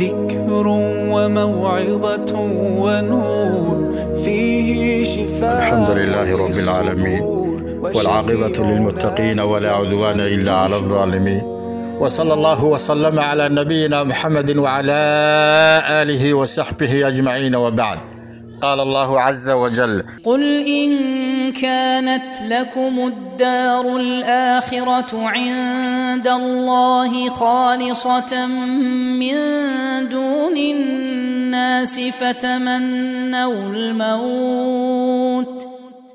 ذكر وموعظة ونور فيه شفاء الحمد لله رب العالمين والعاقبة للمتقين ولا عدوان إلا على الظالمين. وصلى الله وسلم على نبينا محمد وعلى آله وصحبه أجمعين وبعد. قال الله عز وجل. قل إن كانت لكم الدار الآخرة عند الله خالصة من دون الناس فتمنوا الموت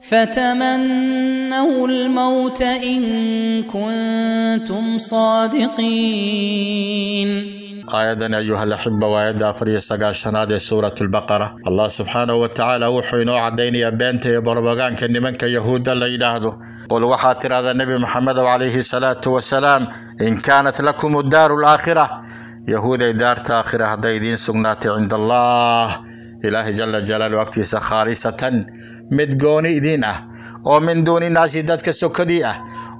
فتمنوا الموت إن كنتم صادقين. Aayadan ayuha alaxiba waa aayadda afar iyo sagaashanaad ee suurat lbaqara allah subxaanahu wa tacaala wuxuu inoo caddaynayaa beenta iyo borobogaanka nimanka yahuudda la yidhaahdo qul waxaad tidhahdaa nebi maxamedow calayhi salaatu wasalaam in kaanat lakum daaru laakhira yahuuday daarta aakhira hadday idiin sugnaatay cinda allah ilaahi jala jalaalu agtiisa khaalisatan mid gooni idiin ah oo min duuni naasi dadka sokadii ah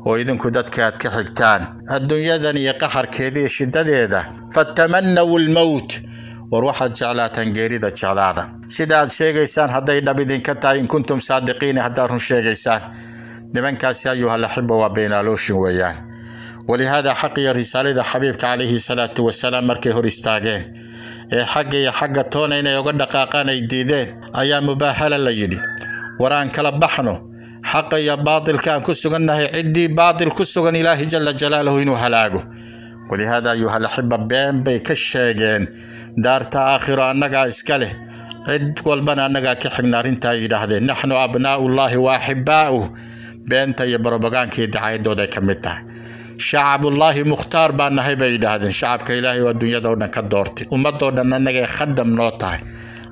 oo idinku dadka aad ka xigtaan. Adduunyadan iyo qaxarkeeda iyo shiddadeeda fatamanaw lmowt war waxaad jeclaataan geerida jeclaada. Sida aad sheegaysaan hadday dhab idinka tahay in kuntum saadiqiina haddaad run sheegaysaan. Nimankaasi ayuhalaxiba waa beenaalooshin weeyaan. Walihaada xaq iyo risaalada xabiibka calayhi salaatu wasalaam markay hor istaageen ee xagga iyo xagga toona inay uga dhaqaaqaan ay diideen ayaa mubaahala la yidhi. War aan kala baxno حق يا باطل كان كسوغن عدي باطل كسوغن إله جل جلاله إنو هلاقو ولهذا أيها الأحبة بين بيك الشيقين. دارت آخر أنك إسكاله. عد والبنا أنك كحق نار انت نحن أبناء الله وأحباؤه. بين تيب ربقان كي دعاية دودة كمتها شعب الله مختار بان نهي بيدهدين شعب كإلهي والدنيا دورنا كدورتي. أمد دورنا أنك خدم نوتاه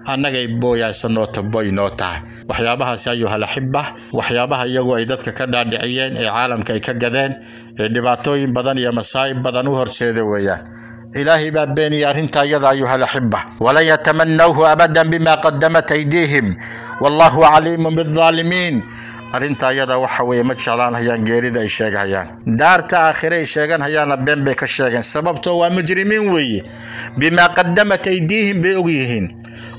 annagay booyaasa noota boy noo tahay. Waxyaabahaasi ayuhalaxiba waxyaabaha iyagu ay dadka ka dhaadhiciyeen ee caalamka ay ka gadeen ee dhibaatooyin badan iyo masaa'ib badan u horseeda weeyaan. Ilaahay baa beeniyay arrinta iyada ayuhalaxiba walan yatamanawhu abadan bima qadamat aydiihim. Wallahu caliimun bidaalimiin arrinta ayada waxa weeye ma jeclaanhayaan geerida ay sheegahayaan. Daarta aakhire ay sheeganhayaanna been bay ka sheegeen. Sababtoo waa mujrimiin weeye. Bimaa qadamat aydiihim bay ogyihiin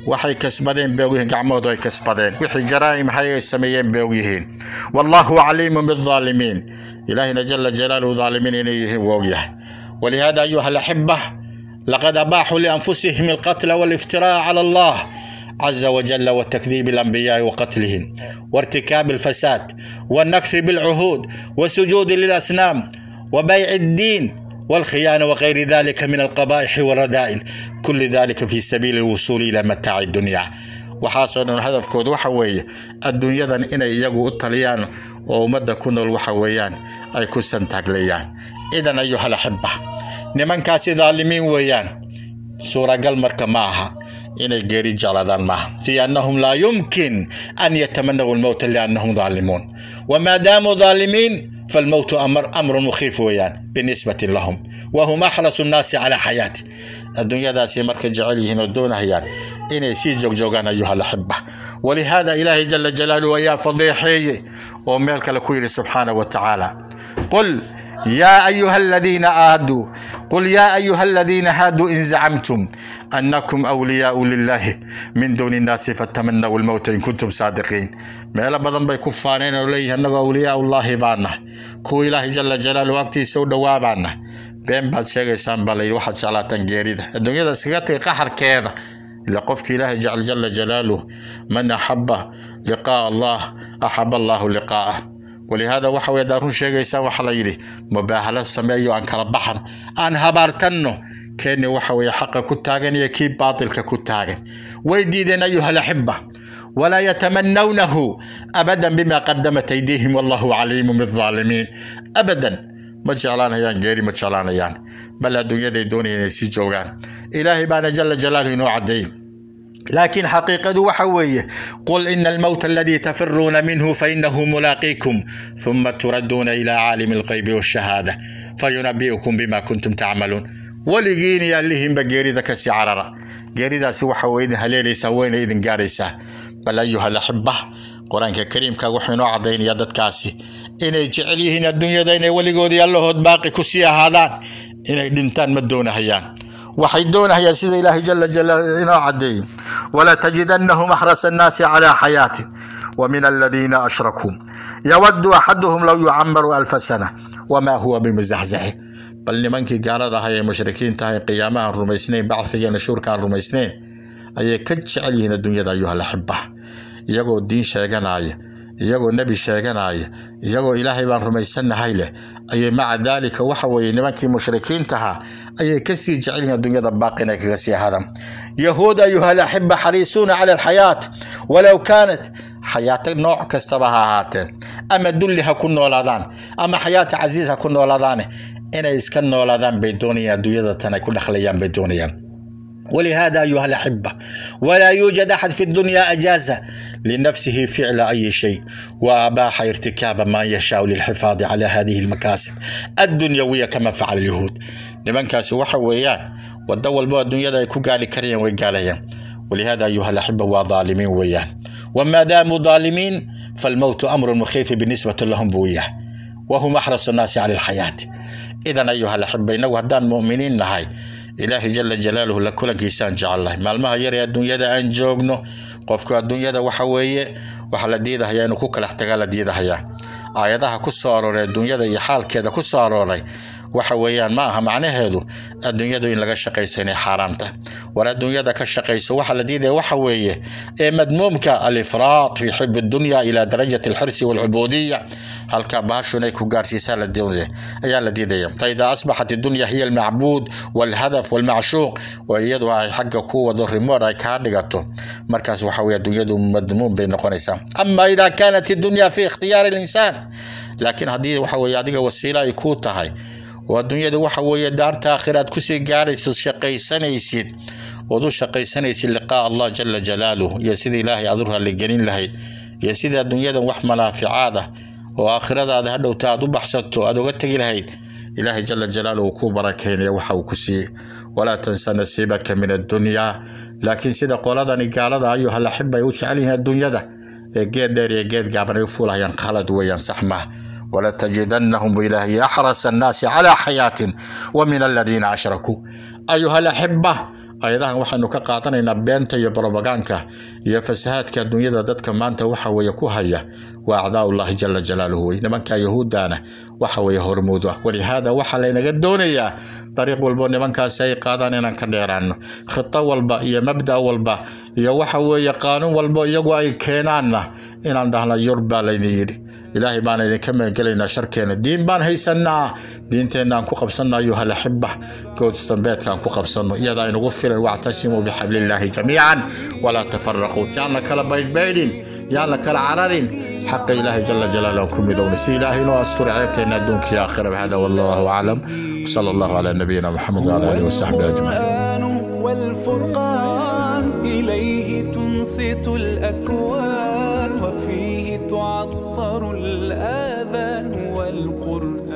waxay kasbadeen bay ogyihiin gacmahoodu ay kasbadeen wixii jaraa'im hay ay sameeyeen bay ogyihiin wallahu caliimun bidaalimiin ilaahina jala jalaaluhu daalimiin inay yihiin waa ogyahay ولهذا أيها الأحبة لقد أباحوا لأنفسهم القتل والافتراء على الله عز وجل وتكذيب الأنبياء وقتلهم وارتكاب الفساد والنكث بالعهود والسجود للأصنام وبيع الدين والخيانة وغير ذلك من القبائح والرذائل كل ذلك في سبيل الوصول إلى متاع الدنيا. وحاصل أن الهدف كود وحوية الدنيا ذن إن يجو الطليان ومدى كن الوحويان أي كسن تقليان إذا أيها الأحبة نمن كاسي ظالمين ويان. سورة قل معها إن الجري جلدان معه في أنهم لا يمكن أن يتمنوا الموت لأنهم ظالمون. وما داموا ظالمين فالموت أمر أمر مخيف ويان بالنسبة لهم. وهم أحرص الناس على حياته الدنيا ذا سيمرك جعلهم الدون هيان. إن يسير جوج جوغان أيها الأحبة. ولهذا إلهي جل جلاله ويا فضيحي وملك لكوير سبحانه وتعالى. قل يا أيها الذين آدوا قل يا أيها الذين هادوا إن زعمتم أنكم أولياء لله من دون الناس فتمنوا الموت إن كنتم صادقين. ميلا بدن بي كفانين وليه أنه أولياء الله بانا كو إله جل جلاله وقتي سود وابانا بين بعد شيء سان بالي واحد شغلات جيريدة الدنيا دا سيغتي قحر كيدا. إلا قفك إله جل جل جلاله. من أحب لقاء الله أحب الله لقاءه. ولهذا وحوي دارون شيغيسا وحلايلي مباهلة سمعيو عن كالبحر آن هبارتنو كيني وحوي حق يا يكي باطل كتاغن ويديدين أيها الأحبة ولا يتمنونه أبدا بما قدمت أيديهم والله عليم بالظالمين. أبدا ما جعلان هيان غيري ما جعلان هيان بل الدنيا دوني سي جوغان. إلهي بان جل جلاله نوع الدين. لكن حقيقة وحوية. قل إن الموت الذي تفرون منه فإنه ملاقيكم ثم تردون إلى عالم الغيب والشهادة فينبئكم بما كنتم تعملون. ولقيني اللهم بقيري ذاك السعرارة قيري ذا سوى حوين هليلي سوين إذن قاريسا بل أيها الأحبة قرآن كريم كوحينو عضين يدد كاسي. إني جعليهن الدنيا دين ولقودي الله باقي كسيا هذان. إني دنتان مدون هيان. وحيدون هي سيد الله جل جلاله إن عدي. ولا تجدنهم أحرص الناس على حياته. ومن الذين أشركوا. يود أحدهم لو يعمر ألف سنة. وما هو بمزحزحه. بل لمن هذا هي مشركين تهي قيامة الرميسنين بعثي أنا شركاء الرميسنين أي كج عليهن الدنيا أيها الأحبة. يقول الدين شيغان آية يقول نبي شيغان آية يقول إلهي بان رميسن هاي أي مع ذلك وحوي لمن كي مشركين تاها ayay ka sii jecel yihiin adduunyada baaqi inay kaga sii hadaan yahuud ayuhal axiba xariisuuna cala alxayaat walow kaanat xayaato nooc kastaba ha ahaatee. Ama dulli ha ku noolaadaan ama xayaata casiis ha ku noolaadaane. Inay iska noolaadaan bay doonayaan adduunyada tan ay ku dhaqlayaan bay doonayaan ولهذا أيها الأحبة ولا يوجد أحد في الدنيا أجاز لنفسه فعل أي شيء وأباح ارتكاب ما يشاء للحفاظ على هذه المكاسب الدنيوية كما فعل اليهود. لمن كاسوا وحويان والدول بو الدنيا يكون قال كريم وقاليا ولهذا أيها الأحبة وظالمين ويان. وما داموا ظالمين فالموت أمر مخيف بالنسبة لهم بوياه وهم أحرص الناس على الحياة. إذا أيها الأحبة إنه هدان مؤمنين نهاي. Ilaahay jala jalaaluhu la kulankiisaan jecelnahay. Maalmaha yar ee adduunyada aan joogno qofku adduunyada waxa weeye waxa la diidahayaa inuu ku kalax tagaa la diidahayaa. Aayadaha ku soo arooray adduunyada iyo xaalkeeda ku soo arooray waxa weeyaan ma aha macnaheedu adduunyadu in laga shaqayso inay xaaraamta. War adduunyada ka shaqayso waxa la diidaya waxa weeye ee madmuumka alifraat fi xib dunya ila darajati alxirsi walcubuudiya halka bahashu inay ku gaarsiisaa la doonaya ayaa la diidaya. Faida asbaxat dunya hiya almacbuud walhadaf walmacshuuq iyadu ay xagga ku wado rimood ay kaa dhigato. Markaas waxa weye adduunyadu madmuum bay noqonaysaa. Ama ida kaanat dunya fi ikhtiyaari linsaan laakiin haddii waxa weye adiga wasiilo ay ku tahay oo adduunyada waxa weeye daarta aakhiraad ku sii gaarayso shaqaysanaysid ood u shaqaysanaysid liqaa allah jala jalaaluhu iyo sidii ilaahay aad u raalligelin lahayd iyo sidii adduunyadan wax manaaficaad ah oo aakhiradaada hadhowta aad u baxsato aad uga tegi lahayd ilaahay jala jalaaluhu kuu barakeynaya waxa uu ku siiyey walaa tansa nasiibaka min addunyaa laakiin sida qoladani gaalada ayuhal axib ay u jecel yihiin adduunyada ee geed dheer iyo geed gaaban ay u fuulahayaan khalad weeyaan sax maaha ولتجدنهم إلهي أحرص الناس على حياة ومن الذين أشركوا. أيها الأحبة ayadahan waxaynu ka qaadanaynaa beenta iyo barobagaanka iyo fasahaadka adduunyada dadka maanta waxa weeye ku haya waa acdaaullahi jala jalaaluhu. Wey nimanka yahuudana waxa weeye hormuud ah walihaada waxaa laynaga doonayaa dariiq walbo nimankaasi ay qaadaan inaan ka dheeraano khito walba iyo mabda walba iyo waxa weeye qaanuun walbo iyagu ay keenaanna inaan dhahna yur baa layna yidhi. Ilaahay baan idinka magangelaynaa sharkeena. Diin baan haysanaa diinteenna aan ku qabsanno ayuhal axiba goodsambeedka aan ku qabsanno. Iyadaa inugu filan واعتصموا بحبل الله جميعا. ولا تفرقوا. يا الله كلا بيت بيدين يا الله كلا عررين. حق الله جل جلاله وكم بدون سي الله نو استر عيبتنا دونك يا اخر هذا والله أعلم. وصلى الله على نبينا محمد وعلى آله وصحبه أجمعين. والفرقان إليه تنصت الأكوان وفيه تعطر الآذان والقرآن.